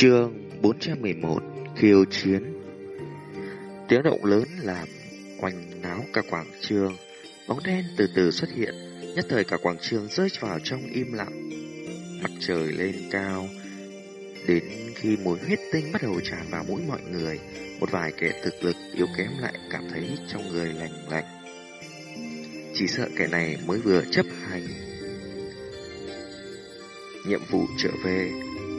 Chương 411 Khiêu chiến. Tiếng động lớn làm quanh náo cả quảng trường. Bóng đen từ từ xuất hiện, Nhất thời cả quảng trường rơi vào trong im lặng. Mặt trời lên cao, Đến khi mùi huyết tinh bắt đầu tràn vào mũi mọi người, Một vài kẻ thực lực yếu kém lại cảm thấy trong người lạnh lạnh. Chỉ sợ kẻ này mới vừa chấp hành. Nhiệm vụ trở về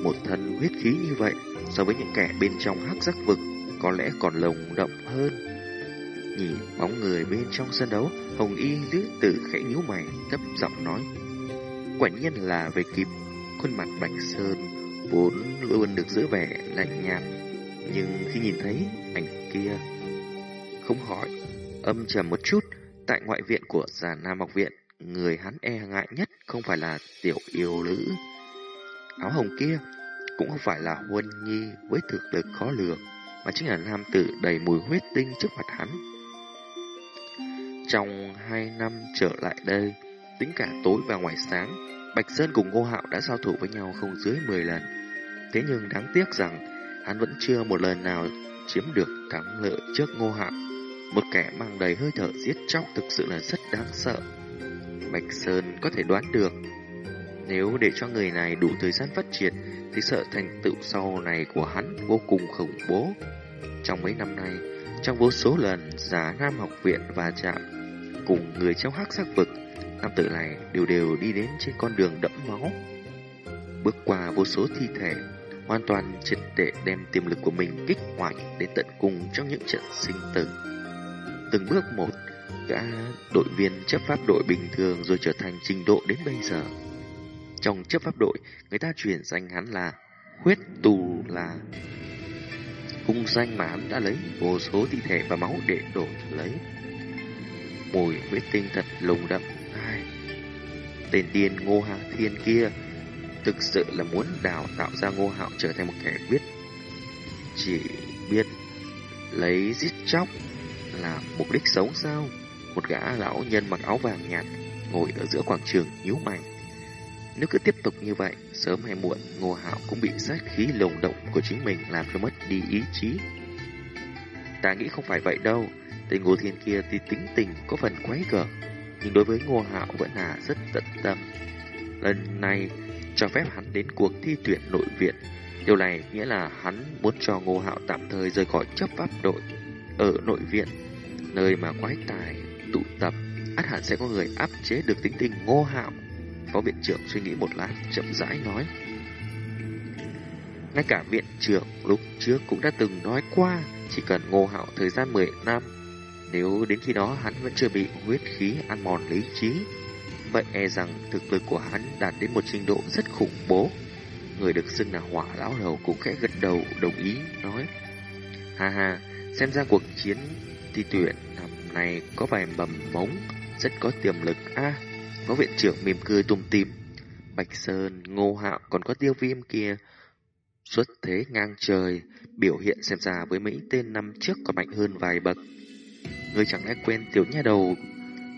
một thân huyết khí như vậy so với những kẻ bên trong hắc giác vực có lẽ còn lồng động hơn. Nhìn bóng người bên trong sân đấu, Hồng Y lữ tử khẽ nhíu mày, thấp giọng nói. Quả nhiên là về kịp, khuôn mặt Bạch Sơn vốn luôn được giữ vẻ lạnh nhạt, nhưng khi nhìn thấy ảnh kia, không hỏi, âm trầm một chút, tại ngoại viện của già Nam học viện, người hắn e ngại nhất không phải là tiểu yêu nữ áo hồng kia cũng không phải là huân nhi với thực lực khó lường, mà chính là nam tử đầy mùi huyết tinh trước mặt hắn. Trong hai năm trở lại đây, tính cả tối và ngoài sáng, Bạch Sơn cùng Ngô Hạo đã giao thủ với nhau không dưới 10 lần. Thế nhưng đáng tiếc rằng, hắn vẫn chưa một lần nào chiếm được thắng lợi trước Ngô Hạo. Một kẻ mang đầy hơi thở giết chóc thực sự là rất đáng sợ. Bạch Sơn có thể đoán được nếu để cho người này đủ thời gian phát triển, thì sợ thành tựu sau này của hắn vô cùng khủng bố. Trong mấy năm nay, trong vô số lần giả Nam học viện và chạm cùng người trong hắc sắc vực, nam tử này đều đều đi đến trên con đường đẫm máu. Bước qua vô số thi thể, hoàn toàn triệt để đem tiềm lực của mình kích hoạt đến tận cùng trong những trận sinh tử. Từng bước một, gã đội viên chấp pháp đội bình thường rồi trở thành trình độ đến bây giờ. Trong chấp pháp đội, người ta chuyển danh hắn là huyết tù là hung danh mà hắn đã lấy vô số thi thể và máu để đổi lấy. Mùi huyết tinh thật lùng đậm. Ai? Tên điên ngô hạ thiên kia thực sự là muốn đào tạo ra ngô hạo trở thành một kẻ biết chỉ biết lấy giết chóc là mục đích sống sao? Một gã lão nhân mặc áo vàng nhạt ngồi ở giữa quảng trường nhíu mày. Nếu cứ tiếp tục như vậy, sớm hay muộn, Ngô Hạo cũng bị sát khí lồng động của chính mình làm cho mất đi ý chí. Ta nghĩ không phải vậy đâu, tên Ngô Thiên kia thì tính tình có phần quấy gở, nhưng đối với Ngô Hạo vẫn là rất tận tâm. Lần này, cho phép hắn đến cuộc thi tuyển nội viện. Điều này nghĩa là hắn muốn cho Ngô Hạo tạm thời rời khỏi chấp pháp đội ở nội viện, nơi mà quái tài tụ tập, ắt hẳn sẽ có người áp chế được tính tình Ngô Hạo. Phó viện trưởng suy nghĩ một lát, chậm rãi nói. Ngay cả viện trưởng lúc trước cũng đã từng nói qua, chỉ cần ngô hạo thời gian 10 năm, nếu đến khi đó hắn vẫn chưa bị huyết khí ăn mòn lý trí, vậy e rằng thực lực của hắn đạt đến một trình độ rất khủng bố. Người được xưng là hỏa lão đầu cũng khẽ gật đầu đồng ý, nói. Ha ha, xem ra cuộc chiến thi tuyển năm nay có vài mầm mống, rất có tiềm lực a Phó viện trưởng mỉm cười tùm tìm. Bạch Sơn, Ngô Hạo còn có tiêu viêm kia. Xuất thế ngang trời, biểu hiện xem ra với mấy tên năm trước còn mạnh hơn vài bậc. Ngươi chẳng lẽ quên tiểu nha đầu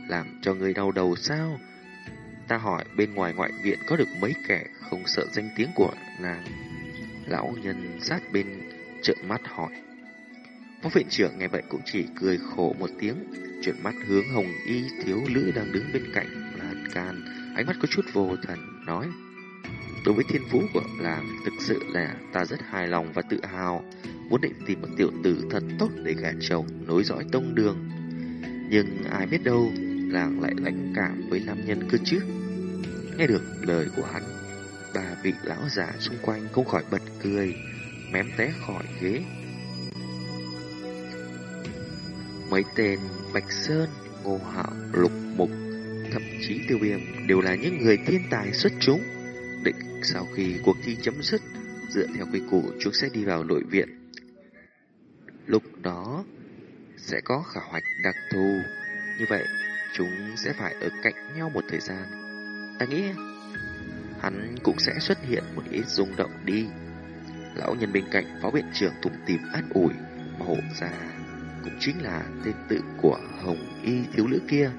làm cho người đau đầu sao? Ta hỏi bên ngoài ngoại viện có được mấy kẻ không sợ danh tiếng của nàng. Lão nhân sát bên trợn mắt hỏi. Phó viện trưởng nghe vậy cũng chỉ cười khổ một tiếng, chuyển mắt hướng hồng y thiếu nữ đang đứng bên cạnh can, ánh mắt có chút vô thần, nói Đối với thiên phú của làng, thực sự là ta rất hài lòng và tự hào, muốn định tìm một tiểu tử thật tốt để gả chồng, nối dõi tông đường. Nhưng ai biết đâu, làng lại lãnh cảm với nam nhân cơ chứ. Nghe được lời của hắn, ba vị lão già xung quanh không khỏi bật cười, mém té khỏi ghế. Mấy tên Bạch Sơn, Ngô Hạo, Lục thậm chí tiêu viêm đều là những người thiên tài xuất chúng. Định sau khi cuộc thi chấm dứt, dựa theo quy củ chúng sẽ đi vào nội viện. Lúc đó sẽ có khả hoạch đặc thù, như vậy chúng sẽ phải ở cạnh nhau một thời gian. Ta nghĩ hắn cũng sẽ xuất hiện một ít rung động đi. Lão nhân bên cạnh phó viện trưởng tùng tìm an ủi, mà hộ ra cũng chính là tên tự của Hồng Y thiếu nữ kia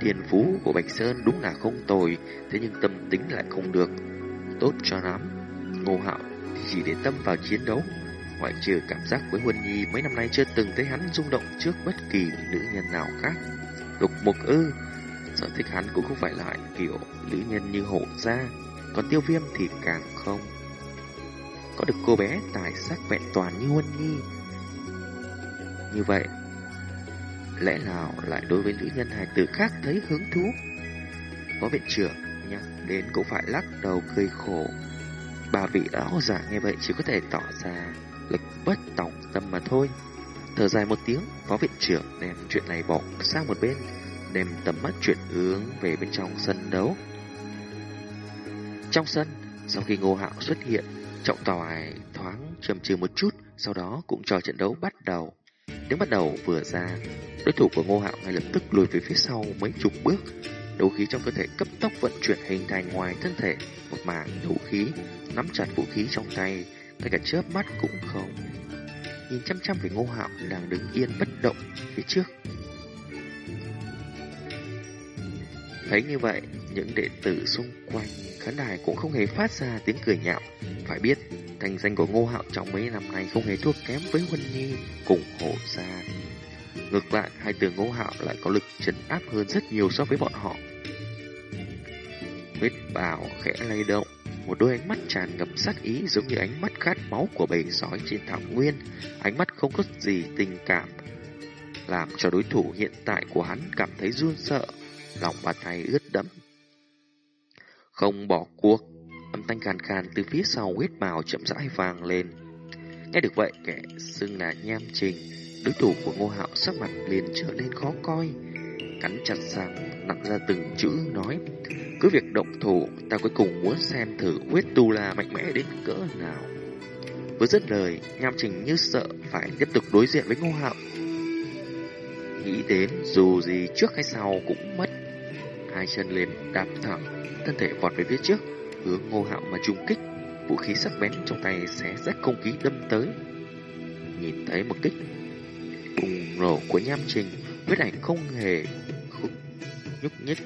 tiền phú của Bạch Sơn đúng là không tồi, thế nhưng tâm tính lại không được tốt cho lắm. Ngô Hạo chỉ để tâm vào chiến đấu, ngoại trừ cảm giác với Huân Nhi mấy năm nay chưa từng thấy hắn rung động trước bất kỳ nữ nhân nào khác. Lục Mục ư, sở thích hắn cũng không phải loại kiểu nữ nhân như hộ gia, còn tiêu viêm thì càng không. Có được cô bé tài sắc vẹn toàn như Huân Nhi. Như vậy, lẽ nào lại đối với nữ nhân hài tử khác thấy hứng thú? Có viện trưởng nhắc đến cũng phải lắc đầu cười khổ. Bà vị lão giả nghe vậy chỉ có thể tỏ ra lực bất tòng tâm mà thôi. Thở dài một tiếng, phó viện trưởng đem chuyện này bỏ sang một bên, đem tầm mắt chuyển hướng về bên trong sân đấu. Trong sân, sau khi Ngô Hạo xuất hiện, trọng tài thoáng trầm trừ một chút, sau đó cũng cho trận đấu bắt đầu. Tiếng bắt đầu vừa ra, đối thủ của Ngô Hạo ngay lập tức lùi về phía sau mấy chục bước, đấu khí trong cơ thể cấp tốc vận chuyển hình thành ngoài thân thể một mảng đấu khí, nắm chặt vũ khí trong tay, ngay cả chớp mắt cũng không. Nhìn chăm chăm về Ngô Hạo đang đứng yên bất động phía trước. Thấy như vậy, những đệ tử xung quanh khán đài cũng không hề phát ra tiếng cười nhạo. Phải biết, thành danh của Ngô Hạo trong mấy năm nay không hề thua kém với Huân Nhi cùng Hồ gia. Ngược lại, hai từ Ngô Hạo lại có lực trấn áp hơn rất nhiều so với bọn họ. Huyết bào khẽ lay động, một đôi ánh mắt tràn ngập sắc ý giống như ánh mắt khát máu của bầy sói trên thảo nguyên, ánh mắt không có gì tình cảm, làm cho đối thủ hiện tại của hắn cảm thấy run sợ, lòng bàn tay ướt đẫm. Không bỏ cuộc, âm thanh khàn khàn từ phía sau huyết bào chậm rãi vang lên. Nghe được vậy, kẻ xưng là nham trình, đối thủ của ngô hạo sắc mặt liền trở nên khó coi, cắn chặt răng, nặng ra từng chữ nói. Cứ việc động thủ, ta cuối cùng muốn xem thử huyết tu la mạnh mẽ đến cỡ nào. Vừa dứt lời, nham trình như sợ phải tiếp tục đối diện với ngô hạo. Nghĩ đến dù gì trước hay sau cũng mất. Hai chân lên đạp thẳng, thân thể vọt về phía trước, hướng ngô hạo mà trung kích. Vũ khí sắc bén trong tay xé rách không khí đâm tới. Nhìn thấy một kích bùng nổ của nham trình, huyết ảnh không hề khúc nhúc nhích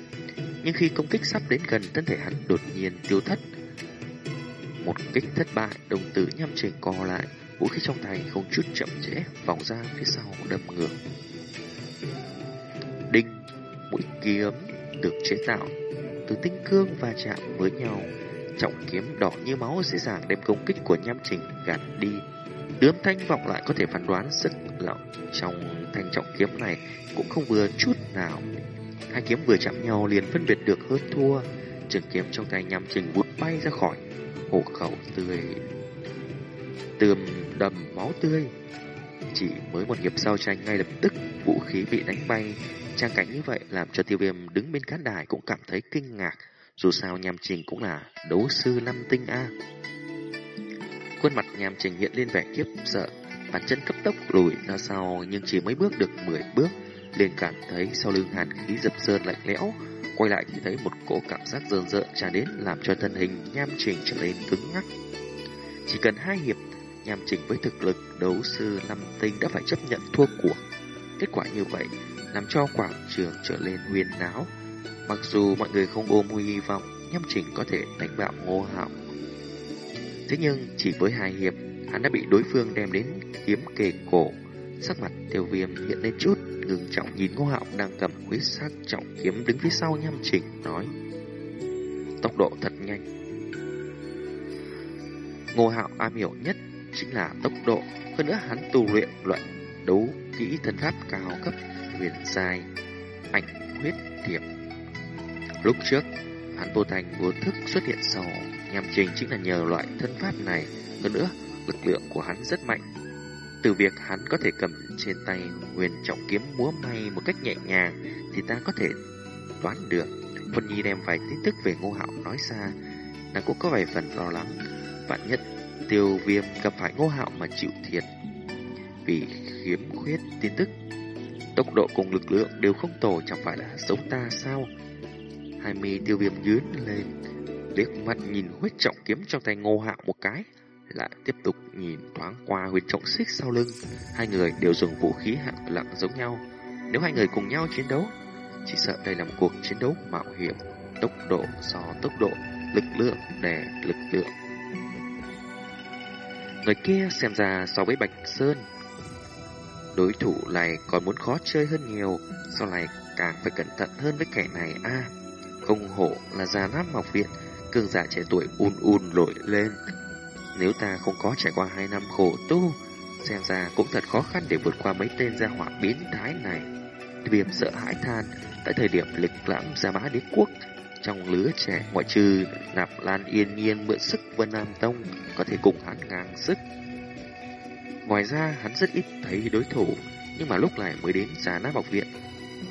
nhưng khi công kích sắp đến gần thân thể hắn đột nhiên tiêu thất. Một kích thất bại, đồng tử Nham trình co lại, vũ khí trong tay không chút chậm trễ vòng ra phía sau đâm ngược. Đinh, mũi kiếm được chế tạo từ tinh cương và chạm với nhau, trọng kiếm đỏ như máu dễ dàng đem công kích của nham trình gạt đi. Đướm thanh vọng lại có thể phán đoán sức lỏng trong thanh trọng kiếm này cũng không vừa chút nào. Hai kiếm vừa chạm nhau liền phân biệt được hơn thua. Trường kiếm trong tay nhâm trình vụt bay ra khỏi hộ khẩu tươi tươm đầm máu tươi. Chỉ mới một hiệp giao tranh ngay lập tức vũ khí bị đánh bay. Trang cảnh như vậy làm cho tiêu viêm đứng bên khán đài cũng cảm thấy kinh ngạc. Dù sao nhằm trình cũng là đấu sư năm tinh A. Khuôn mặt nhằm trình hiện lên vẻ kiếp sợ. Bàn chân cấp tốc lùi ra sau nhưng chỉ mới bước được 10 bước liền cảm thấy sau lưng hàn khí dập sơn lạnh lẽo, quay lại thì thấy một cỗ cảm giác rơn rợn tràn đến làm cho thân hình nham trình trở nên cứng ngắc. Chỉ cần hai hiệp, nham trình với thực lực đấu sư năm tinh đã phải chấp nhận thua cuộc. Kết quả như vậy làm cho quảng trường trở lên huyền náo. Mặc dù mọi người không ôm hy vọng nhâm trình có thể đánh bại ngô hạo. Thế nhưng chỉ với hai hiệp, hắn đã bị đối phương đem đến kiếm kề cổ. Sắc mặt tiêu viêm hiện lên chút ngừng trọng nhìn Ngô Hạo đang cầm huyết sắc trọng kiếm đứng phía sau nhâm trình nói tốc độ thật nhanh Ngô Hạo am hiểu nhất chính là tốc độ hơn nữa hắn tu luyện loại đấu kỹ thân pháp cao cấp huyền dài ảnh huyết thiệp lúc trước hắn vô thành vô thức xuất hiện sau nhằm trình chính là nhờ loại thân pháp này hơn nữa lực lượng của hắn rất mạnh từ việc hắn có thể cầm trên tay huyền trọng kiếm múa may một cách nhẹ nhàng thì ta có thể đoán được. Vân Nhi đem vài tin tức về Ngô Hạo nói ra, nàng cũng có vài phần lo lắng. Vạn nhất tiêu viêm gặp phải Ngô Hạo mà chịu thiệt. Vì khiếm khuyết tin tức, tốc độ cùng lực lượng đều không tổ chẳng phải là giống ta sao? Hai mi tiêu viêm dướn lên, liếc mắt nhìn huyết trọng kiếm trong tay Ngô Hạo một cái, lại tiếp tục nhìn thoáng qua huyết trọng xích sau lưng. Hai người đều dùng vũ khí hạng lặng giống nhau. Nếu hai người cùng nhau chiến đấu, chỉ sợ đây là một cuộc chiến đấu mạo hiểm. Tốc độ so tốc độ, lực lượng đè lực lượng. Người kia xem ra so với Bạch Sơn Đối thủ này còn muốn khó chơi hơn nhiều Sau này càng phải cẩn thận hơn với kẻ này a? Không hổ là già nát học viện, Cường giả trẻ tuổi un un nổi lên. Nếu ta không có trải qua hai năm khổ tu, Xem ra cũng thật khó khăn để vượt qua mấy tên gia hỏa biến thái này. Viêm sợ hãi than, Tại thời điểm lịch lãm gia mã đế quốc, Trong lứa trẻ ngoại trừ Nạp Lan yên nhiên mượn sức Vân Nam Tông, Có thể cùng hắn ngang sức. Ngoài ra hắn rất ít thấy đối thủ Nhưng mà lúc này mới đến giá nát học viện.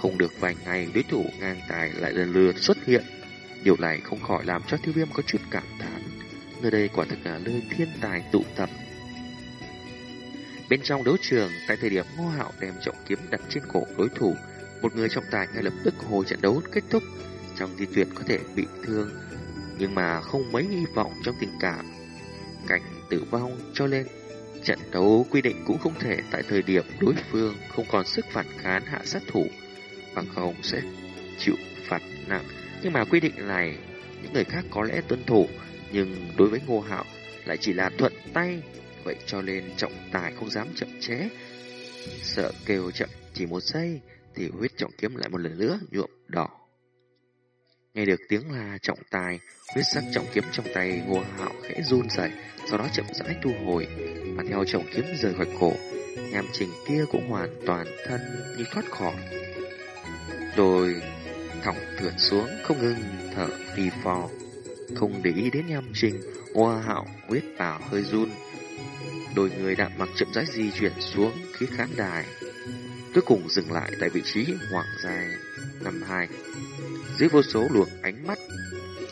Không được vài ngày đối thủ ngang tài lại lần lượt xuất hiện. Điều này không khỏi làm cho tiêu viêm có chút cảm thán. Nơi đây quả thực là nơi thiên tài tụ tập. Bên trong đấu trường, tại thời điểm Ngô Hạo đem trọng kiếm đặt trên cổ đối thủ, một người trọng tài ngay lập tức hồi trận đấu kết thúc. Trong di tuyệt có thể bị thương, nhưng mà không mấy hy vọng trong tình cảm. Cảnh tử vong cho lên trận đấu quy định cũng không thể tại thời điểm đối phương không còn sức phản kháng hạ sát thủ, bằng không sẽ chịu phạt nặng. Nhưng mà quy định này, những người khác có lẽ tuân thủ, nhưng đối với Ngô Hạo lại chỉ là thuận tay. Vậy cho nên trọng tài không dám chậm chế Sợ kêu chậm chỉ một giây Thì huyết trọng kiếm lại một lần nữa nhuộm đỏ. Nghe được tiếng la trọng tài, Huyết sắc trọng kiếm trong tay ngô hạo khẽ run rẩy, Sau đó chậm rãi thu hồi Mà theo trọng kiếm rời khỏi cổ Nham trình kia cũng hoàn toàn thân như thoát khỏi Rồi thỏng thượt xuống, không ngừng thở phì phò Không để ý đến nham trình Ngô hạo huyết bảo hơi run Đôi người đạm mặc chậm rãi di chuyển xuống phía khán đài. Cuối cùng dừng lại tại vị trí hoàng dài năm hai. Dưới vô số luồng ánh mắt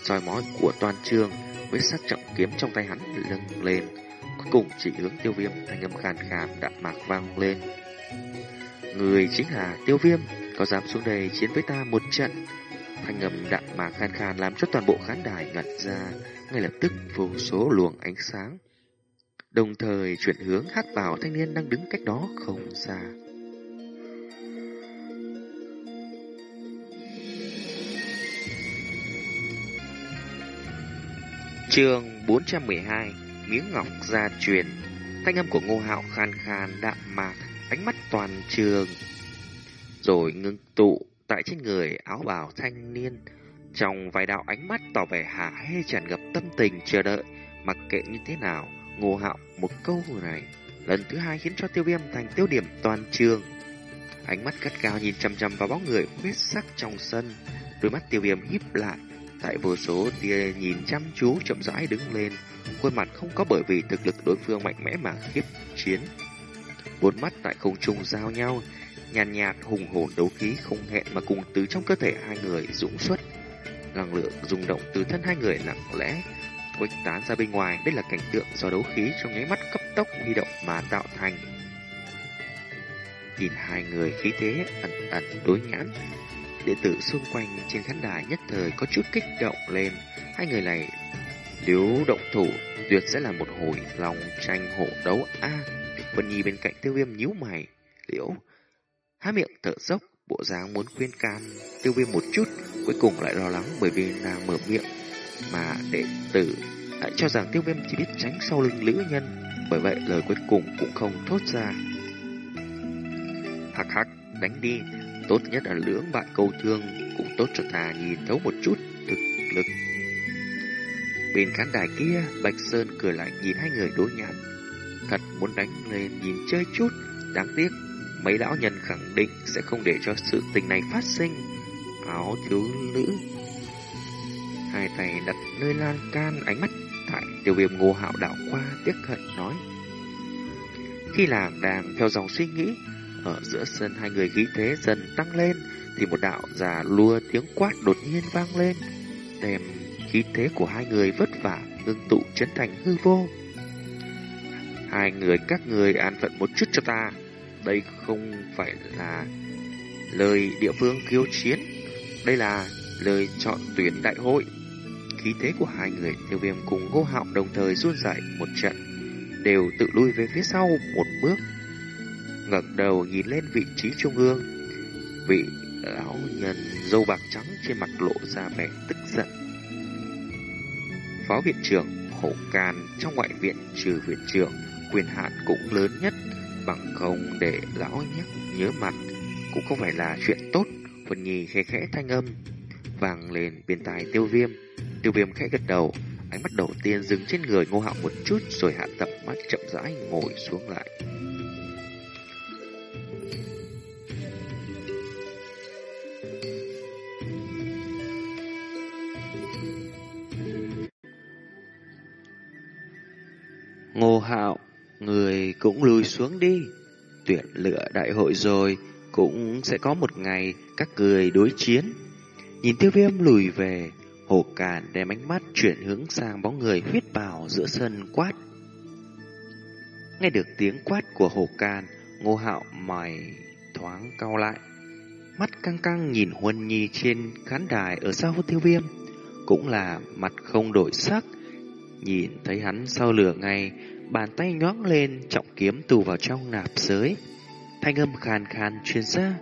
soi mói của toàn trường với sắc trọng kiếm trong tay hắn lưng lên. Cuối cùng chỉ hướng tiêu viêm thanh âm khàn khàn đạm mạc vang lên. Người chính là tiêu viêm, có dám xuống đây chiến với ta một trận. Thanh âm đạm mạc khàn khàn làm cho toàn bộ khán đài ngẩn ra, ngay lập tức vô số luồng ánh sáng đồng thời chuyển hướng hát vào thanh niên đang đứng cách đó không xa. Trường 412 Miếng ngọc gia truyền. Thanh âm của ngô hạo khan khan đạm mạc Ánh mắt toàn trường. Rồi ngưng tụ Tại trên người áo bào thanh niên. Trong vài đạo ánh mắt tỏ vẻ hạ hê tràn ngập tâm tình chờ đợi. Mặc kệ như thế nào Ngô Hạo một câu này lần thứ hai khiến cho tiêu viêm thành tiêu điểm toàn trường. Ánh mắt cắt cao nhìn chăm chăm vào bóng người huyết sắc trong sân, đôi mắt tiêu viêm híp lại, tại vô số tia nhìn chăm chú chậm rãi đứng lên, khuôn mặt không có bởi vì thực lực đối phương mạnh mẽ mà khiếp chiến. Bốn mắt tại không trung giao nhau, nhàn nhạt, nhạt hùng hồn đấu khí không hẹn mà cùng từ trong cơ thể hai người dũng xuất. Năng lượng rung động từ thân hai người lặng lẽ, khuếch tán ra bên ngoài. Đây là cảnh tượng do đấu khí trong nháy mắt cấp tốc huy động mà tạo thành. Nhìn hai người khí thế ẩn ẩn đối nhãn, đệ tử xung quanh trên khán đài nhất thời có chút kích động lên. Hai người này nếu động thủ tuyệt sẽ là một hồi lòng tranh hộ đấu a. Vân Nhi bên cạnh Tiêu Viêm nhíu mày, liễu há miệng thở dốc, bộ dáng muốn khuyên can Tiêu Viêm một chút, cuối cùng lại lo lắng bởi vì nàng mở miệng mà đệ tử lại cho rằng tiêu viêm chỉ biết tránh sau lưng lữ nhân, bởi vậy lời cuối cùng cũng không thốt ra. Hắc hắc, đánh đi, tốt nhất là lưỡng bạn câu thương, cũng tốt cho ta nhìn thấu một chút thực lực. Bên khán đài kia, Bạch Sơn cười lại nhìn hai người đối nhạt Thật muốn đánh lên nhìn chơi chút, đáng tiếc, mấy lão nhân khẳng định sẽ không để cho sự tình này phát sinh. Áo thiếu nữ hai tay đặt nơi lan can ánh mắt tại tiêu viêm ngô hạo đảo qua tiếc hận nói. Khi làng đang theo dòng suy nghĩ, ở giữa sân hai người khí thế dần tăng lên, thì một đạo già lua tiếng quát đột nhiên vang lên, đem khí thế của hai người vất vả ngưng tụ chấn thành hư vô. Hai người các người an phận một chút cho ta, đây không phải là lời địa phương khiêu chiến, đây là lời chọn tuyển đại hội khí thế của hai người tiêu viêm cùng hô họng đồng thời run rẩy một trận, đều tự lui về phía sau một bước ngẩng đầu nhìn lên vị trí trung ương, vị lão nhân dâu bạc trắng trên mặt lộ ra vẻ tức giận. Phó viện trưởng hổ can trong ngoại viện trừ viện trưởng, quyền hạn cũng lớn nhất, bằng không để lão nhắc nhớ mặt, cũng không phải là chuyện tốt. Vân Nhi khẽ khẽ thanh âm, vang lên bên tai tiêu viêm. Tiêu viêm khẽ gật đầu, ánh mắt đầu tiên dừng trên người ngô hạo một chút rồi hạ tập mắt chậm rãi ngồi xuống lại. Cũng lùi xuống đi. Tuyển lựa đại hội rồi, cũng sẽ có một ngày các người đối chiến. Nhìn tiêu viêm lùi về, hồ càn đem ánh mắt chuyển hướng sang bóng người huyết bào giữa sân quát. Nghe được tiếng quát của hồ càn, ngô hạo mày thoáng cau lại. Mắt căng căng nhìn Huân Nhi trên khán đài ở sau tiêu viêm, cũng là mặt không đổi sắc. Nhìn thấy hắn sau lửa ngay bàn tay nhoáng lên trọng kiếm tù vào trong nạp giới. Thanh âm khàn khàn truyền ra.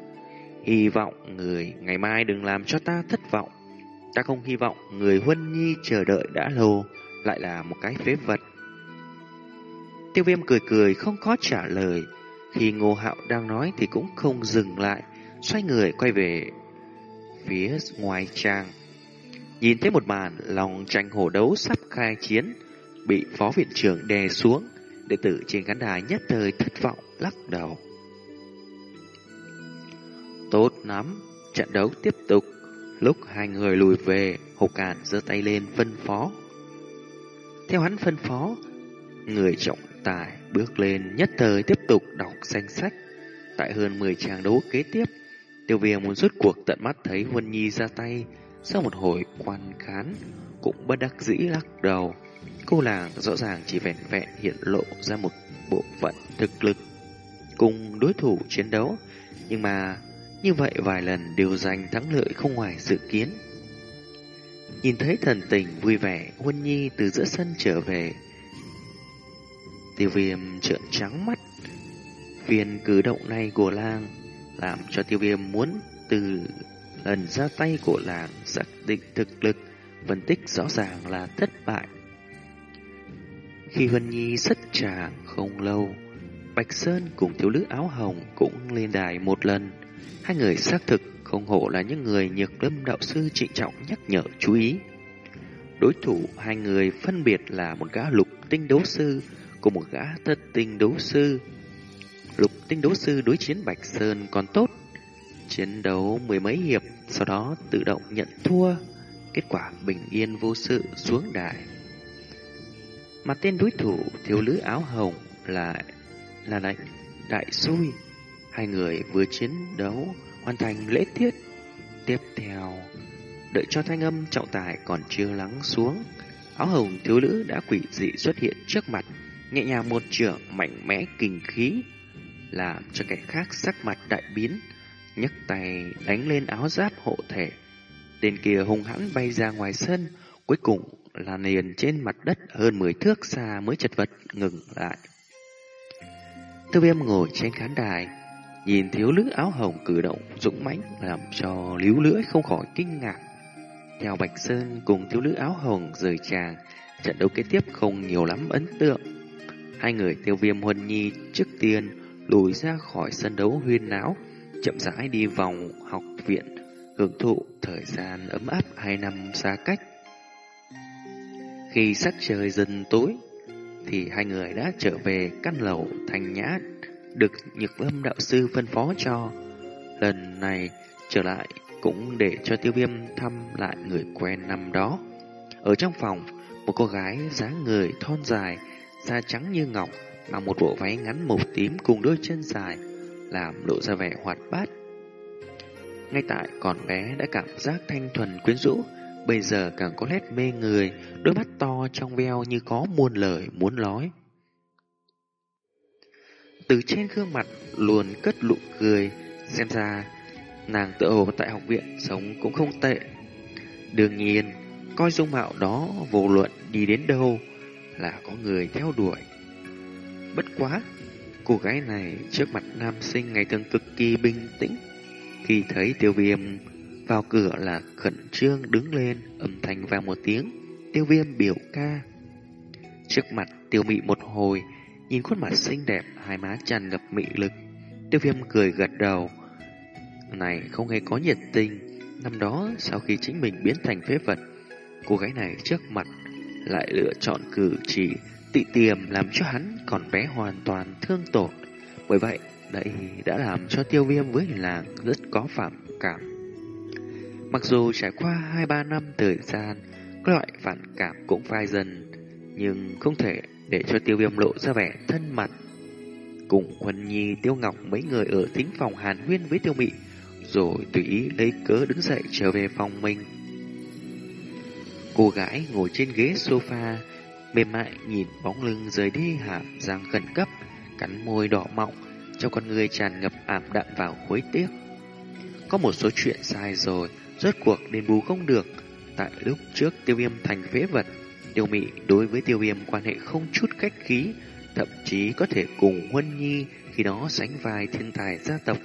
Hy vọng người ngày mai đừng làm cho ta thất vọng. Ta không hy vọng người Huân Nhi chờ đợi đã lâu lại là một cái phế vật. Tiêu viêm cười cười không có trả lời. Khi ngô hạo đang nói thì cũng không dừng lại, xoay người quay về phía ngoài trang. Nhìn thấy một màn lòng tranh hổ đấu sắp khai chiến, bị phó viện trưởng đè xuống, đệ tử trên khán đài nhất thời thất vọng lắc đầu. Tốt lắm, trận đấu tiếp tục. Lúc hai người lùi về, Hồ Càn giơ tay lên phân phó. Theo hắn phân phó, người trọng tài bước lên nhất thời tiếp tục đọc danh sách. Tại hơn 10 trang đấu kế tiếp, tiêu viêm muốn rút cuộc tận mắt thấy Huân Nhi ra tay. Sau một hồi quan khán, cũng bất đắc dĩ lắc đầu. Cô làng rõ ràng chỉ vẹn vẹn hiện lộ ra một bộ phận thực lực cùng đối thủ chiến đấu, nhưng mà như vậy vài lần đều giành thắng lợi không ngoài dự kiến. Nhìn thấy thần tình vui vẻ, Huân Nhi từ giữa sân trở về. Tiêu viêm trợn trắng mắt. Viên cử động này của làng làm cho tiêu viêm muốn từ lần ra tay của làng xác định thực lực, phân tích rõ ràng là thất bại. Khi Huân Nhi xuất tràng không lâu, Bạch Sơn cùng thiếu nữ áo hồng cũng lên đài một lần. Hai người xác thực không hổ là những người nhược lâm đạo sư trịnh trọng nhắc nhở chú ý. Đối thủ hai người phân biệt là một gã lục tinh đấu sư cùng một gã thất tinh đấu sư. Lục tinh đấu sư đối chiến Bạch Sơn còn tốt. Chiến đấu mười mấy hiệp, sau đó tự động nhận thua. Kết quả bình yên vô sự xuống đài. Mà tên đối thủ thiếu nữ áo hồng là là đại, đại xui. Hai người vừa chiến đấu hoàn thành lễ tiết. Tiếp theo, đợi cho thanh âm trọng tài còn chưa lắng xuống, áo hồng thiếu nữ đã quỷ dị xuất hiện trước mặt, nhẹ nhàng một trưởng mạnh mẽ kinh khí, làm cho kẻ khác sắc mặt đại biến, nhấc tay đánh lên áo giáp hộ thể. Tên kia hung hãn bay ra ngoài sân, cuối cùng là nền trên mặt đất hơn 10 thước xa mới chật vật ngừng lại. Tiêu viêm ngồi trên khán đài, nhìn thiếu nữ áo hồng cử động dũng mãnh làm cho líu lưỡi không khỏi kinh ngạc. Theo Bạch Sơn cùng thiếu nữ áo hồng rời tràng, trận đấu kế tiếp không nhiều lắm ấn tượng. Hai người tiêu viêm huân nhi trước tiên lùi ra khỏi sân đấu huyên náo, chậm rãi đi vòng học viện, hưởng thụ thời gian ấm áp hai năm xa cách. Khi sắc trời dần tối, thì hai người đã trở về căn lầu thành nhã được Nhược Lâm đạo sư phân phó cho. Lần này trở lại cũng để cho tiêu viêm thăm lại người quen năm đó. Ở trong phòng, một cô gái dáng người thon dài, da trắng như ngọc, mặc một bộ váy ngắn màu tím cùng đôi chân dài, làm lộ ra vẻ hoạt bát. Ngay tại còn bé đã cảm giác thanh thuần quyến rũ, bây giờ càng có nét mê người, đôi mắt to trong veo như có muôn lời muốn nói. Từ trên gương mặt luôn cất lụ cười, xem ra nàng tự hồ tại học viện sống cũng không tệ. Đương nhiên, coi dung mạo đó vô luận đi đến đâu là có người theo đuổi. Bất quá, cô gái này trước mặt nam sinh ngày thường cực kỳ bình tĩnh. Khi thấy tiêu viêm vào cửa là khẩn trương đứng lên, âm thanh vang một tiếng, tiêu viêm biểu ca. trước mặt tiêu mị một hồi, nhìn khuôn mặt xinh đẹp, hai má tràn ngập mị lực. Tiêu viêm cười gật đầu. Này không hề có nhiệt tình. Năm đó, sau khi chính mình biến thành phế vật, cô gái này trước mặt lại lựa chọn cử chỉ tị tiềm làm cho hắn còn bé hoàn toàn thương tổn. Bởi vậy, đây đã làm cho tiêu viêm với làng rất có phạm cảm. Mặc dù trải qua 2-3 năm thời gian, các loại phản cảm cũng phai dần, nhưng không thể để cho tiêu viêm lộ ra vẻ thân mật. Cùng Huân Nhi, Tiêu Ngọc mấy người ở thính phòng hàn huyên với tiêu mị, rồi tùy ý lấy cớ đứng dậy trở về phòng mình. Cô gái ngồi trên ghế sofa, mềm mại nhìn bóng lưng rời đi hàm răng khẩn cấp, cắn môi đỏ mọng, trong con người tràn ngập ảm đạm vào hối tiếc. Có một số chuyện sai rồi, rốt cuộc đền bù không được. Tại lúc trước tiêu viêm thành phế vật, tiêu mị đối với tiêu viêm quan hệ không chút cách khí, thậm chí có thể cùng Huân Nhi khi đó sánh vai thiên tài gia tộc.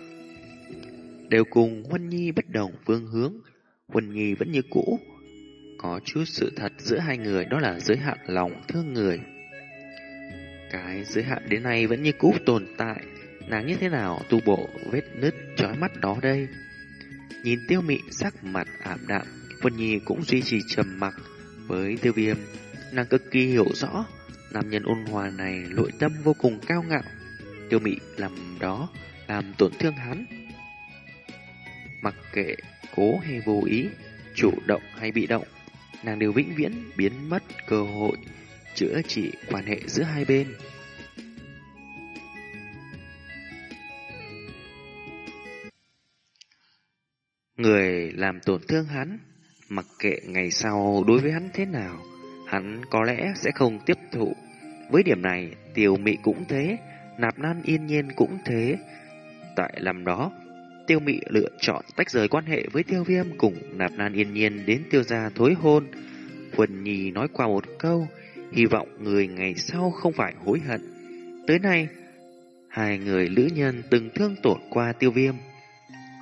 Đều cùng Huân Nhi bất đồng phương hướng, Huân Nhi vẫn như cũ. Có chút sự thật giữa hai người đó là giới hạn lòng thương người. Cái giới hạn đến nay vẫn như cũ tồn tại, nàng như thế nào tu bộ vết nứt chói mắt đó đây? Nhìn tiêu mị sắc mặt ảm đạm, Vân Nhi cũng duy trì trầm mặc với tiêu viêm. Nàng cực kỳ hiểu rõ, nam nhân ôn hòa này nội tâm vô cùng cao ngạo. Tiêu mị làm đó, làm tổn thương hắn. Mặc kệ cố hay vô ý, chủ động hay bị động, nàng đều vĩnh viễn biến mất cơ hội chữa trị quan hệ giữa hai bên. Người làm tổn thương hắn, mặc kệ ngày sau đối với hắn thế nào, hắn có lẽ sẽ không tiếp thụ. Với điểm này, tiêu mị cũng thế, nạp nan yên nhiên cũng thế. Tại làm đó, tiêu mị lựa chọn tách rời quan hệ với tiêu viêm cùng nạp nan yên nhiên đến tiêu gia thối hôn. Quần nhì nói qua một câu, hy vọng người ngày sau không phải hối hận. Tới nay, hai người lữ nhân từng thương tổn qua tiêu viêm,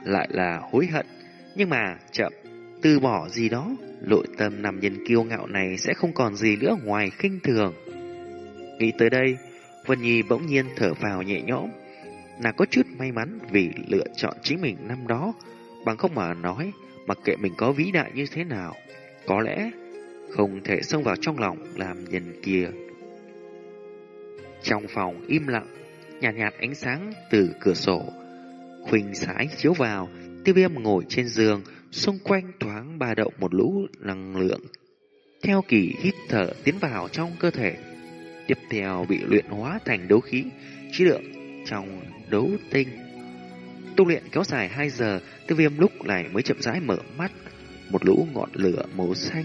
lại là hối hận nhưng mà chậm, từ bỏ gì đó, nội tâm nằm nhân kiêu ngạo này sẽ không còn gì nữa ngoài khinh thường. Nghĩ tới đây, Vân Nhi bỗng nhiên thở vào nhẹ nhõm. Nàng có chút may mắn vì lựa chọn chính mình năm đó, bằng không mà nói, mặc kệ mình có vĩ đại như thế nào, có lẽ không thể xông vào trong lòng làm nhân kia. Trong phòng im lặng, nhạt nhạt ánh sáng từ cửa sổ, khuynh sái chiếu vào, Tiêu viêm ngồi trên giường, xung quanh thoáng ba động một lũ năng lượng. Theo kỳ hít thở tiến vào trong cơ thể, tiếp theo bị luyện hóa thành đấu khí, trí lượng trong đấu tinh. Tu luyện kéo dài 2 giờ, tiêu viêm lúc này mới chậm rãi mở mắt. Một lũ ngọn lửa màu xanh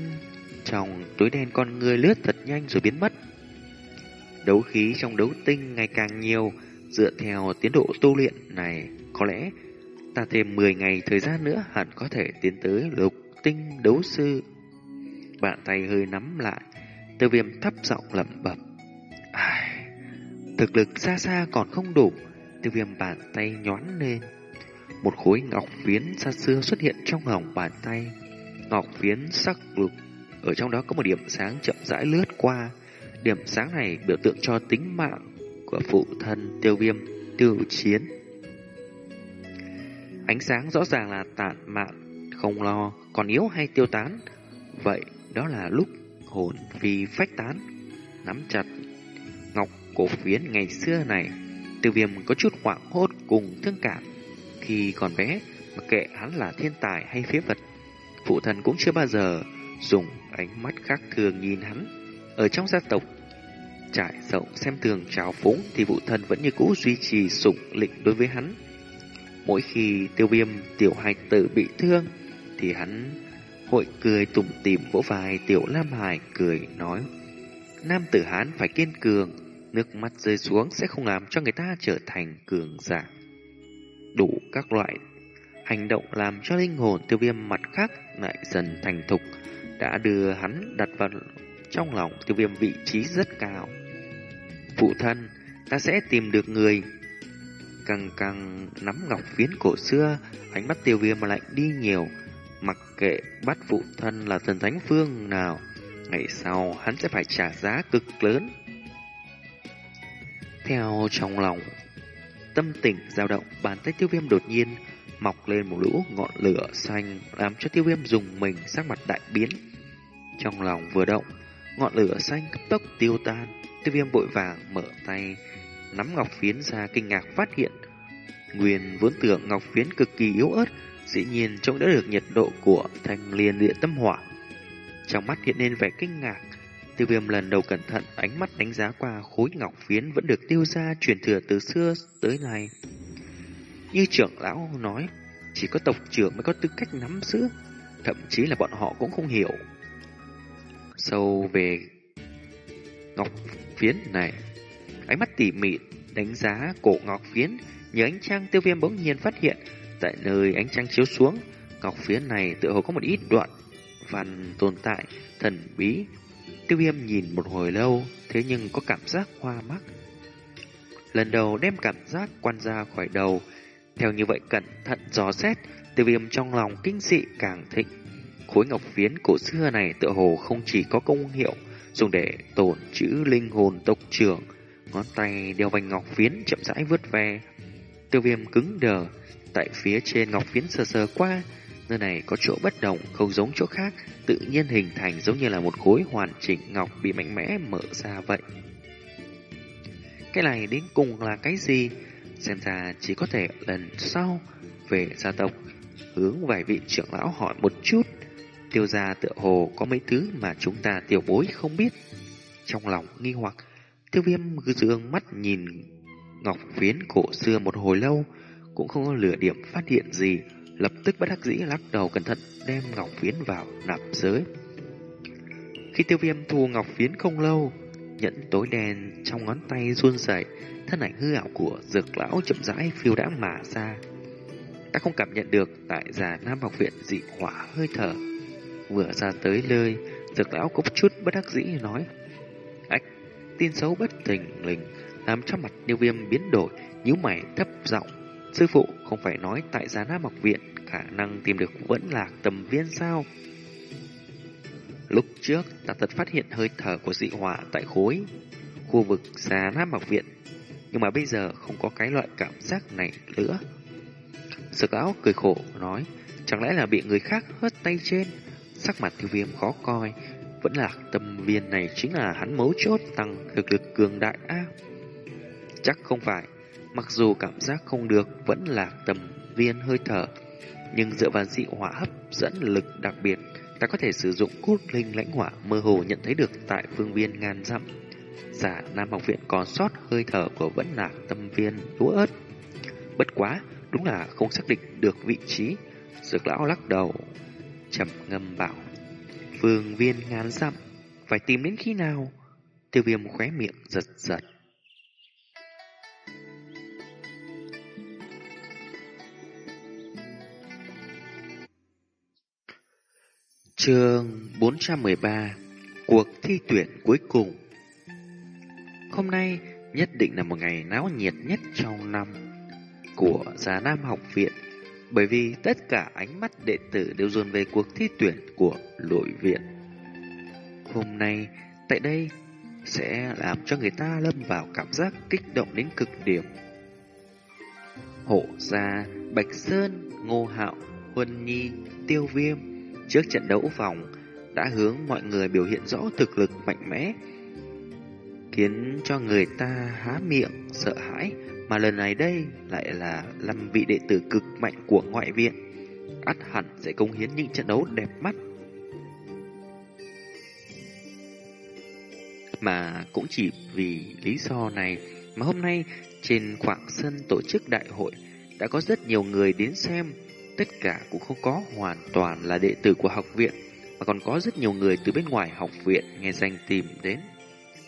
trong túi đen con người lướt thật nhanh rồi biến mất. Đấu khí trong đấu tinh ngày càng nhiều, dựa theo tiến độ tu luyện này, có lẽ Ta thêm 10 ngày thời gian nữa hẳn có thể tiến tới lục tinh đấu sư. Bạn tay hơi nắm lại, tiêu viêm thấp giọng lẩm bẩm. Ai, thực lực xa xa còn không đủ, tiêu viêm bàn tay nhón lên. Một khối ngọc phiến xa xưa xuất hiện trong lòng bàn tay. Ngọc phiến sắc lục, ở trong đó có một điểm sáng chậm rãi lướt qua. Điểm sáng này biểu tượng cho tính mạng của phụ thân tiêu viêm tiêu chiến. Ánh sáng rõ ràng là tản mạn, không lo, còn yếu hay tiêu tán. Vậy đó là lúc hồn phi phách tán, nắm chặt ngọc cổ phiến ngày xưa này. Tiêu viêm có chút hoảng hốt cùng thương cảm. Khi còn bé, mặc kệ hắn là thiên tài hay phế vật, phụ thân cũng chưa bao giờ dùng ánh mắt khác thường nhìn hắn. Ở trong gia tộc, trải rộng xem thường trào phúng thì phụ thân vẫn như cũ duy trì sủng lĩnh đối với hắn. Mỗi khi tiêu viêm tiểu hạch tử bị thương Thì hắn hội cười tủm tỉm vỗ vai tiểu Lam Hải cười nói Nam tử hán phải kiên cường Nước mắt rơi xuống sẽ không làm cho người ta trở thành cường giả. Đủ các loại hành động làm cho linh hồn tiêu viêm mặt khác lại dần thành thục Đã đưa hắn đặt vào trong lòng tiêu viêm vị trí rất cao. Phụ thân, ta sẽ tìm được người Càng càng nắm ngọc phiến cổ xưa, ánh mắt tiêu viêm mà lạnh đi nhiều. Mặc kệ bắt phụ thân là thần thánh phương nào, Ngày sau hắn sẽ phải trả giá cực lớn. Theo trong lòng, tâm tình dao động, bàn tay tiêu viêm đột nhiên mọc lên một lũ ngọn lửa xanh làm cho tiêu viêm dùng mình sắc mặt đại biến. Trong lòng vừa động, ngọn lửa xanh cấp tốc tiêu tan, tiêu viêm vội vàng mở tay, nắm ngọc phiến ra kinh ngạc phát hiện. Nguyên vốn tưởng ngọc phiến cực kỳ yếu ớt, dĩ nhiên trông đã được nhiệt độ của thanh liên địa tâm hỏa. Trong mắt hiện lên vẻ kinh ngạc, tiêu viêm lần đầu cẩn thận ánh mắt đánh giá qua khối ngọc phiến vẫn được tiêu ra truyền thừa từ xưa tới nay. Như trưởng lão nói, chỉ có tộc trưởng mới có tư cách nắm giữ, thậm chí là bọn họ cũng không hiểu. Sâu về ngọc phiến này, ánh mắt tỉ mỉ đánh giá cổ ngọc phiến, nhờ ánh trăng tiêu viêm bỗng nhiên phát hiện, tại nơi ánh trăng chiếu xuống, ngọc phiến này tựa hồ có một ít đoạn văn tồn tại, thần bí. Tiêu viêm nhìn một hồi lâu, thế nhưng có cảm giác hoa mắt. Lần đầu đem cảm giác quan ra khỏi đầu, theo như vậy cẩn thận dò xét, tiêu viêm trong lòng kinh dị càng thịnh. Khối ngọc phiến cổ xưa này tựa hồ không chỉ có công hiệu dùng để tổn chữ linh hồn tộc trưởng, ngón tay đeo vành ngọc phiến chậm rãi vướt ve. Tiêu viêm cứng đờ, tại phía trên ngọc phiến sờ sờ qua, nơi này có chỗ bất động không giống chỗ khác, tự nhiên hình thành giống như là một khối hoàn chỉnh ngọc bị mạnh mẽ mở ra vậy. Cái này đến cùng là cái gì? Xem ra chỉ có thể lần sau về gia tộc hướng vài vị trưởng lão hỏi một chút. Tiêu gia tựa hồ có mấy thứ mà chúng ta tiểu bối không biết. Trong lòng nghi hoặc, tiêu viêm dương mắt nhìn ngọc phiến cổ xưa một hồi lâu, cũng không có lửa điểm phát hiện gì, lập tức bất đắc dĩ lắc đầu cẩn thận đem ngọc phiến vào nạp giới. Khi tiêu viêm thu ngọc phiến không lâu, nhẫn tối đen trong ngón tay run rẩy thân ảnh hư ảo của dược lão chậm rãi phiêu đã mà ra. Ta không cảm nhận được tại già Nam học viện dị hỏa hơi thở. Vừa ra tới nơi, dược lão có chút bất đắc dĩ nói. Ách, tin xấu bất tình lình, làm cho mặt tiêu viêm biến đổi, nhíu mày thấp giọng. Sư phụ không phải nói tại giá Nam học viện khả năng tìm được vẫn là tầm viên sao? Lúc trước, ta thật phát hiện hơi thở của dị hỏa tại khối khu vực giá Nam học viện nhưng mà bây giờ không có cái loại cảm giác này nữa. Sực áo cười khổ nói, chẳng lẽ là bị người khác hất tay trên? Sắc mặt tiêu viêm khó coi, vẫn là tâm viên này chính là hắn mấu chốt tăng thực lực cường đại á. chắc không phải, mặc dù cảm giác không được vẫn là tâm viên hơi thở, nhưng dựa vào dị hỏa hấp dẫn lực đặc biệt, ta có thể sử dụng cốt linh lãnh hỏa mơ hồ nhận thấy được tại phương viên ngàn dặm giả Nam học viện còn sót hơi thở của vẫn là tâm viên lúa ớt. Bất quá, đúng là không xác định được vị trí. Dược lão lắc đầu, trầm ngâm bảo. Phương viên ngán dặm, phải tìm đến khi nào? Tiêu viêm khóe miệng giật giật. Chương 413 Cuộc thi tuyển cuối cùng Hôm nay nhất định là một ngày náo nhiệt nhất trong năm của Già Nam học viện, bởi vì tất cả ánh mắt đệ tử đều dồn về cuộc thi tuyển của nội viện. Hôm nay, tại đây sẽ làm cho người ta lâm vào cảm giác kích động đến cực điểm. Hộ gia, Bạch Sơn, Ngô Hạo, Huân Nhi, Tiêu Viêm trước trận đấu vòng đã hướng mọi người biểu hiện rõ thực lực mạnh mẽ khiến cho người ta há miệng sợ hãi, mà lần này đây lại là năm vị đệ tử cực mạnh của ngoại viện, ắt hẳn sẽ công hiến những trận đấu đẹp mắt. Mà cũng chỉ vì lý do này mà hôm nay trên khoảng sân tổ chức đại hội đã có rất nhiều người đến xem, tất cả cũng không có hoàn toàn là đệ tử của học viện, mà còn có rất nhiều người từ bên ngoài học viện nghe danh tìm đến.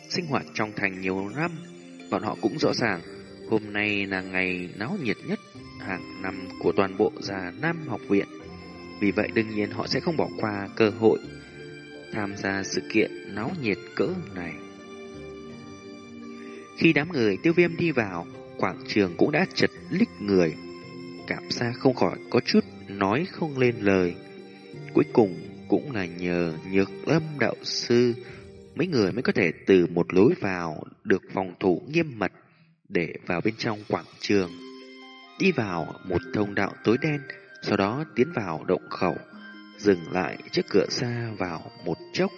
Sinh hoạt trong thành nhiều năm, bọn họ cũng rõ ràng hôm nay là ngày náo nhiệt nhất hàng năm của toàn bộ già Nam học viện. Vì vậy đương nhiên họ sẽ không bỏ qua cơ hội tham gia sự kiện náo nhiệt cỡ này. Khi đám người tiêu viêm đi vào, quảng trường cũng đã chật lích người. Cảm giác không khỏi có chút nói không lên lời. Cuối cùng, cũng là nhờ nhược lâm đạo sư mấy người mới có thể từ một lối vào được phòng thủ nghiêm mật để vào bên trong quảng trường. Đi vào một thông đạo tối đen, sau đó tiến vào động khẩu, dừng lại trước cửa xa vào một chốc.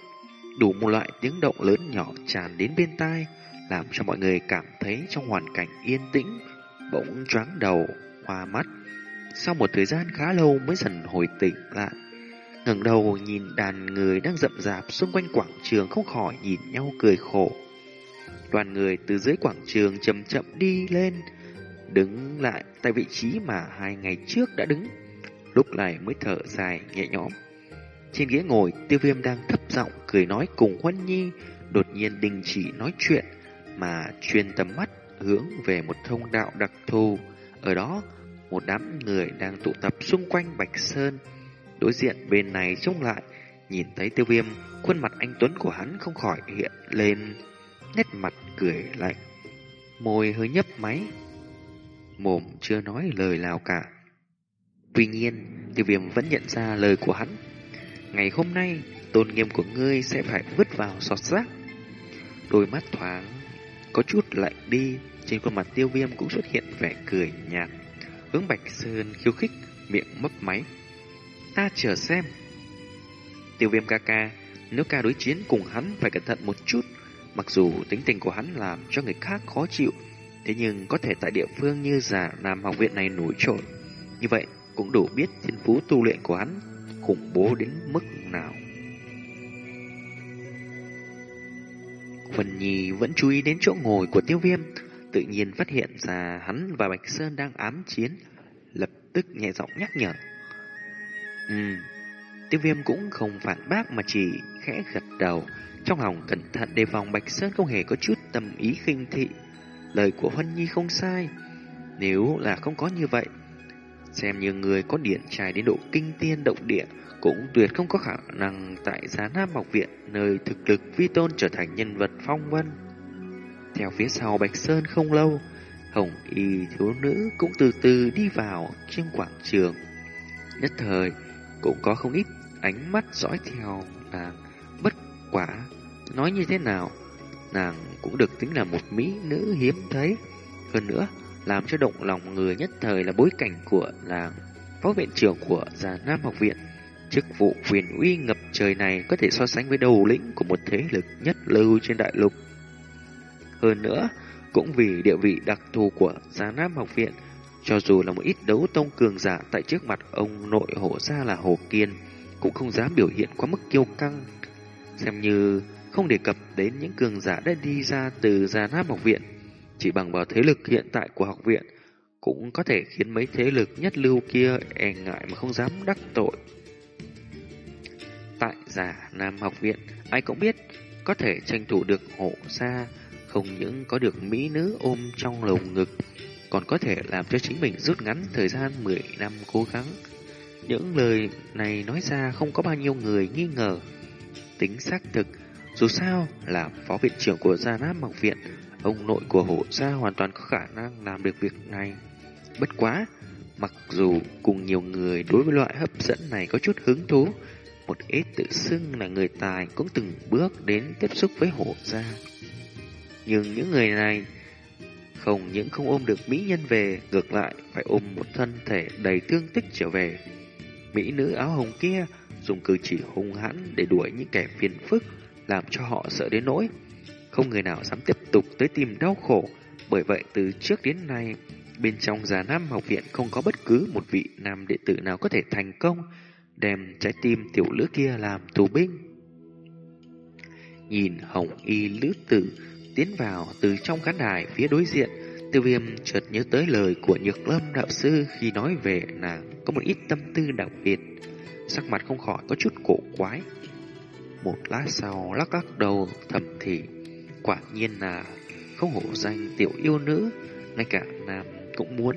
Đủ một loại tiếng động lớn nhỏ tràn đến bên tai, làm cho mọi người cảm thấy trong hoàn cảnh yên tĩnh, bỗng choáng đầu, hoa mắt. Sau một thời gian khá lâu mới dần hồi tỉnh lại, ngẩng đầu nhìn đàn người đang rậm rạp xung quanh quảng trường không khỏi nhìn nhau cười khổ. Đoàn người từ dưới quảng trường chậm chậm đi lên, đứng lại tại vị trí mà hai ngày trước đã đứng. Lúc này mới thở dài nhẹ nhõm. Trên ghế ngồi, tiêu viêm đang thấp giọng cười nói cùng Huân Nhi, đột nhiên đình chỉ nói chuyện, mà chuyên tầm mắt hướng về một thông đạo đặc thù. Ở đó, một đám người đang tụ tập xung quanh Bạch Sơn. Đối diện bên này trông lại, nhìn thấy tiêu viêm, khuôn mặt anh Tuấn của hắn không khỏi hiện lên nét mặt cười lạnh, môi hơi nhấp máy, mồm chưa nói lời nào cả. Tuy nhiên, tiêu viêm vẫn nhận ra lời của hắn. Ngày hôm nay, tôn nghiêm của ngươi sẽ phải vứt vào sọt rác. Đôi mắt thoáng, có chút lạnh đi, trên khuôn mặt tiêu viêm cũng xuất hiện vẻ cười nhạt. Hướng Bạch Sơn khiêu khích, miệng mấp máy. Ta chờ xem. Tiêu viêm ca ca, nếu ca đối chiến cùng hắn phải cẩn thận một chút. Mặc dù tính tình của hắn làm cho người khác khó chịu, thế nhưng có thể tại địa phương như giả Nam học viện này nổi trội. Như vậy cũng đủ biết thiên phú tu luyện của hắn khủng bố đến mức nào. Vân Nhi vẫn chú ý đến chỗ ngồi của tiêu viêm, tự nhiên phát hiện ra hắn và Bạch Sơn đang ám chiến, lập tức nhẹ giọng nhắc nhở. Ừm, tiêu viêm cũng không phản bác mà chỉ khẽ gật đầu, trong lòng cẩn thận đề phòng Bạch Sơn không hề có chút tâm ý khinh thị. Lời của Huân Nhi không sai. Nếu là không có như vậy, xem như người có điển trai đến độ kinh tiên động địa, cũng tuyệt không có khả năng tại giá Nam học viện nơi thực lực vi tôn trở thành nhân vật phong vân. Theo phía sau Bạch Sơn không lâu, Hồng Y thiếu nữ cũng từ từ đi vào trên quảng trường. Nhất thời, cũng có không ít ánh mắt dõi theo nàng bất quả. Nói như thế nào, nàng cũng được tính là một mỹ nữ hiếm thấy. Hơn nữa, làm cho động lòng người nhất thời là bối cảnh của nàng phó viện trưởng của Già Nam học viện. Chức vụ quyền uy ngập trời này có thể so sánh với đầu lĩnh của một thế lực nhất lưu trên đại lục. Hơn nữa, cũng vì địa vị đặc thù của Già Nam học viện, cho dù là một ít đấu tông cường giả tại trước mặt ông nội hộ gia là Hồ Kiên, cũng không dám biểu hiện quá mức kiêu căng. Xem như không đề cập đến những cường giả đã đi ra từ gia Nam học viện, chỉ bằng vào thế lực hiện tại của học viện, cũng có thể khiến mấy thế lực nhất lưu kia e ngại mà không dám đắc tội. Tại giả Nam học viện, ai cũng biết có thể tranh thủ được hộ gia, không những có được mỹ nữ ôm trong lồng ngực, còn có thể làm cho chính mình rút ngắn thời gian 10 năm cố gắng. Những lời này nói ra không có bao nhiêu người nghi ngờ. Tính xác thực, dù sao là phó viện trưởng của Gia Nam học viện, ông nội của hộ gia hoàn toàn có khả năng làm được việc này. Bất quá, mặc dù cùng nhiều người đối với loại hấp dẫn này có chút hứng thú, một ít tự xưng là người tài cũng từng bước đến tiếp xúc với hộ gia. Nhưng những người này không những không ôm được mỹ nhân về, ngược lại phải ôm một thân thể đầy thương tích trở về. Mỹ nữ áo hồng kia dùng cử chỉ hung hãn để đuổi những kẻ phiền phức, làm cho họ sợ đến nỗi. Không người nào dám tiếp tục tới tìm đau khổ, bởi vậy từ trước đến nay, bên trong già nam học viện không có bất cứ một vị nam đệ tử nào có thể thành công đem trái tim tiểu lữ kia làm tù binh. Nhìn hồng y lữ tử tiến vào từ trong khán đài phía đối diện, tiêu viêm chợt nhớ tới lời của Nhược Lâm đạo sư khi nói về nàng có một ít tâm tư đặc biệt, sắc mặt không khỏi có chút cổ quái. Một lát sau lắc lắc đầu thầm thì, quả nhiên là không hổ danh tiểu yêu nữ, ngay cả nam cũng muốn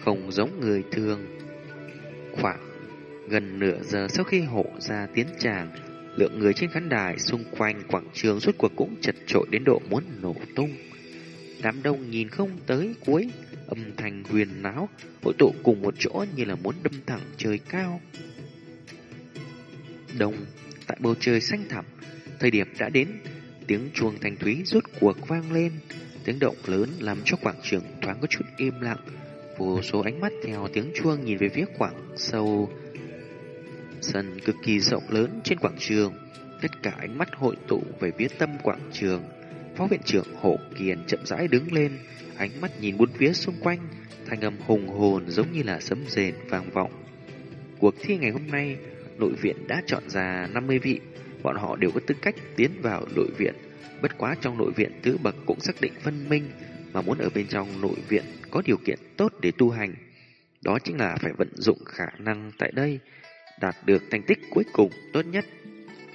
không giống người thường. Khoảng gần nửa giờ sau khi hộ ra tiến tràng, lượng người trên khán đài xung quanh quảng trường suốt cuộc cũng chật trội đến độ muốn nổ tung. Đám đông nhìn không tới cuối, âm thanh huyền náo, hội tụ cùng một chỗ như là muốn đâm thẳng trời cao. đông tại bầu trời xanh thẳm. Thời điểm đã đến, tiếng chuông thanh thúy rút cuộc vang lên. Tiếng động lớn làm cho quảng trường thoáng có chút im lặng. Vô số ánh mắt theo tiếng chuông nhìn về phía quảng sâu. Sân cực kỳ rộng lớn trên quảng trường. Tất cả ánh mắt hội tụ về phía tâm quảng trường. Phó viện trưởng Hổ Kiền chậm rãi đứng lên, ánh mắt nhìn bốn phía xung quanh, thanh âm hùng hồn giống như là sấm rền vang vọng. Cuộc thi ngày hôm nay, nội viện đã chọn ra 50 vị, bọn họ đều có tư cách tiến vào nội viện. Bất quá trong nội viện tứ bậc cũng xác định phân minh, mà muốn ở bên trong nội viện có điều kiện tốt để tu hành. Đó chính là phải vận dụng khả năng tại đây, đạt được thành tích cuối cùng tốt nhất.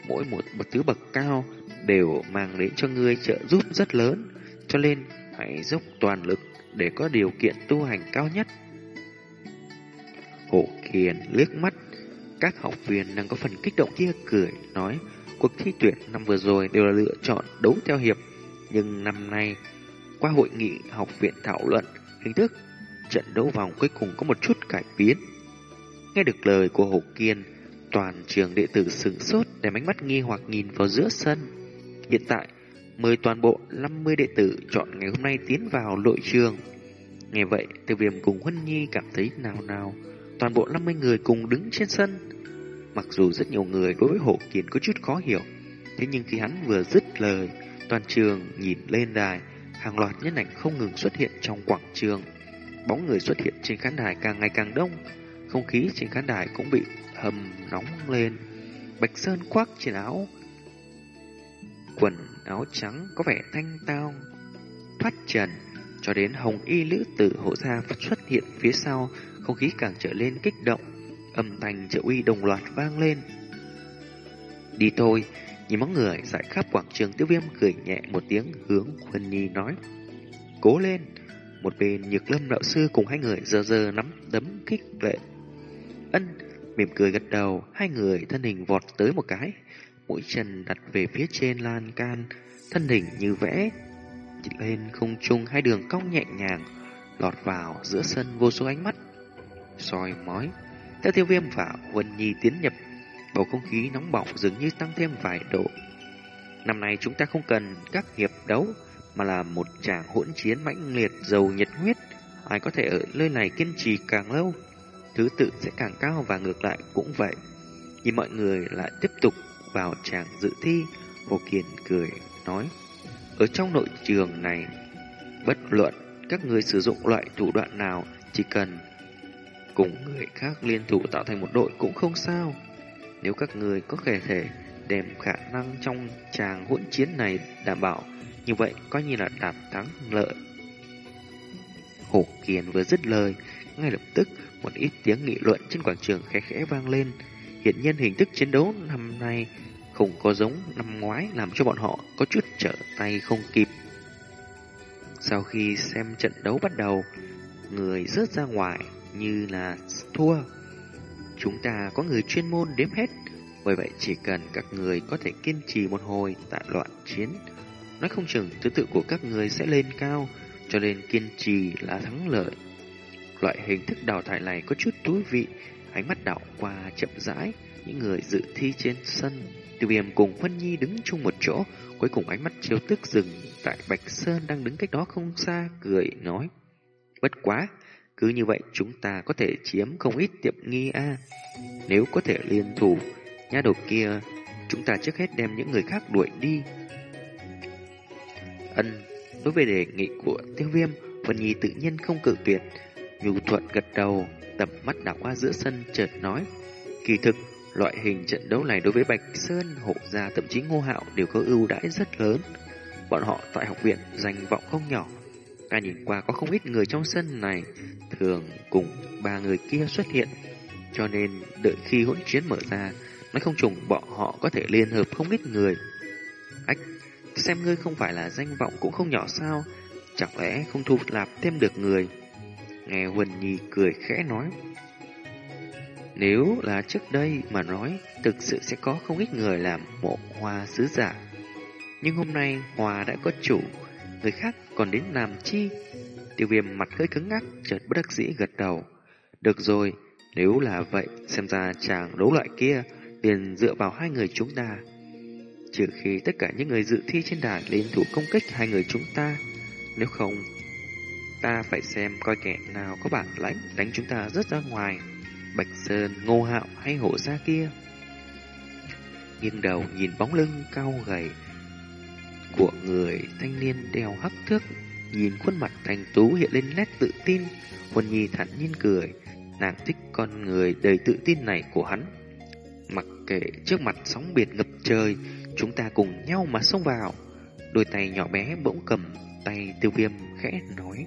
Mỗi một bậc tứ bậc cao đều mang đến cho ngươi trợ giúp rất lớn, cho nên hãy dốc toàn lực để có điều kiện tu hành cao nhất. Hổ Kiền liếc mắt, các học viên đang có phần kích động kia cười, nói cuộc thi tuyển năm vừa rồi đều là lựa chọn đấu theo hiệp, nhưng năm nay qua hội nghị học viện thảo luận hình thức trận đấu vòng cuối cùng có một chút cải biến. Nghe được lời của Hổ Kiên, toàn trường đệ tử sửng sốt để ánh mắt nghi hoặc nhìn vào giữa sân. Hiện tại, mời toàn bộ 50 đệ tử chọn ngày hôm nay tiến vào nội trường. Nghe vậy, tiêu viêm cùng Huân Nhi cảm thấy nào nào, toàn bộ 50 người cùng đứng trên sân. Mặc dù rất nhiều người đối với Hổ Kiền có chút khó hiểu, thế nhưng khi hắn vừa dứt lời, toàn trường nhìn lên đài, hàng loạt nhân ảnh không ngừng xuất hiện trong quảng trường. Bóng người xuất hiện trên khán đài càng ngày càng đông, không khí trên khán đài cũng bị hầm nóng lên. Bạch Sơn khoác trên áo, quần áo trắng có vẻ thanh tao, thoát trần, cho đến hồng y lữ tử hộ gia xuất hiện phía sau, không khí càng trở lên kích động, âm thanh trợ uy đồng loạt vang lên. Đi thôi, nhìn bóng người giải khắp quảng trường tiêu viêm cười nhẹ một tiếng hướng Huân Nhi nói. Cố lên! Một bên nhược lâm đạo sư cùng hai người giờ giờ nắm đấm kích lệ. Ân, mỉm cười gật đầu, hai người thân hình vọt tới một cái, mũi chân đặt về phía trên lan can, thân hình như vẽ. Lên không trung hai đường cong nhẹ nhàng, lọt vào giữa sân vô số ánh mắt. soi mói, theo tiêu viêm và Huân Nhi tiến nhập, bầu không khí nóng bỏng dường như tăng thêm vài độ. Năm nay chúng ta không cần các hiệp đấu, mà là một tràng hỗn chiến mãnh liệt giàu nhiệt huyết. Ai có thể ở nơi này kiên trì càng lâu, thứ tự sẽ càng cao và ngược lại cũng vậy. Nhìn mọi người lại tiếp tục vào tràng dự thi, Hồ Kiền cười, nói, ở trong nội trường này, bất luận các người sử dụng loại thủ đoạn nào, chỉ cần cùng người khác liên thủ tạo thành một đội cũng không sao. Nếu các người có thể thể đem khả năng trong tràng hỗn chiến này đảm bảo, như vậy coi như là đạt thắng lợi. Hổ Kiền vừa dứt lời, ngay lập tức một ít tiếng nghị luận trên quảng trường khẽ khẽ vang lên. Hiện nhiên hình thức chiến đấu năm nay không có giống năm ngoái làm cho bọn họ có chút trở tay không kịp. Sau khi xem trận đấu bắt đầu, người rớt ra ngoài như là thua. Chúng ta có người chuyên môn đếm hết, bởi vậy chỉ cần các người có thể kiên trì một hồi tại loạn chiến, nói không chừng thứ tự của các người sẽ lên cao, cho nên kiên trì là thắng lợi. Loại hình thức đào thải này có chút thú vị, ánh mắt đảo qua chậm rãi, những người dự thi trên sân. Tiêu viêm cùng Huân Nhi đứng chung một chỗ, cuối cùng ánh mắt chiếu tức dừng tại Bạch Sơn đang đứng cách đó không xa, cười nói. Bất quá, cứ như vậy chúng ta có thể chiếm không ít tiệm nghi a. Nếu có thể liên thủ, nhà đầu kia, chúng ta trước hết đem những người khác đuổi đi. Ân, đối với đề nghị của tiêu viêm, Vân Nhi tự nhiên không cự tuyệt. Nhu thuận gật đầu, tầm mắt đảo qua giữa sân chợt nói. Kỳ thực, loại hình trận đấu này đối với Bạch Sơn, Hộ Gia thậm chí Ngô Hạo đều có ưu đãi rất lớn. Bọn họ tại học viện danh vọng không nhỏ. Ta nhìn qua có không ít người trong sân này thường cùng ba người kia xuất hiện. Cho nên đợi khi hỗn chiến mở ra, nó không trùng bọn họ có thể liên hợp không ít người. Ách, xem ngươi không phải là danh vọng cũng không nhỏ sao? Chẳng lẽ không thu lạp thêm được người? Nghe Huân Nhi cười khẽ nói. Nếu là trước đây mà nói, thực sự sẽ có không ít người làm mộ hoa sứ giả. Nhưng hôm nay Hoa đã có chủ, người khác còn đến làm chi? Tiêu viêm mặt hơi cứng ngắc, chợt bất đắc dĩ gật đầu. Được rồi, nếu là vậy, xem ra chàng đấu loại kia liền dựa vào hai người chúng ta. Trừ khi tất cả những người dự thi trên đài lên thủ công kích hai người chúng ta, nếu không, ta phải xem coi kẻ nào có bản lãnh đánh chúng ta rất ra ngoài. Bạch Sơn, Ngô Hạo hay Hổ Gia kia. Nghiêng đầu nhìn bóng lưng cao gầy của người thanh niên đeo hắc thước, nhìn khuôn mặt thành tú hiện lên nét tự tin, Huân Nhi thản nhiên cười, nàng thích con người đầy tự tin này của hắn. Mặc kệ trước mặt sóng biển ngập trời, chúng ta cùng nhau mà xông vào. Đôi tay nhỏ bé bỗng cầm tay tiêu viêm khẽ nói.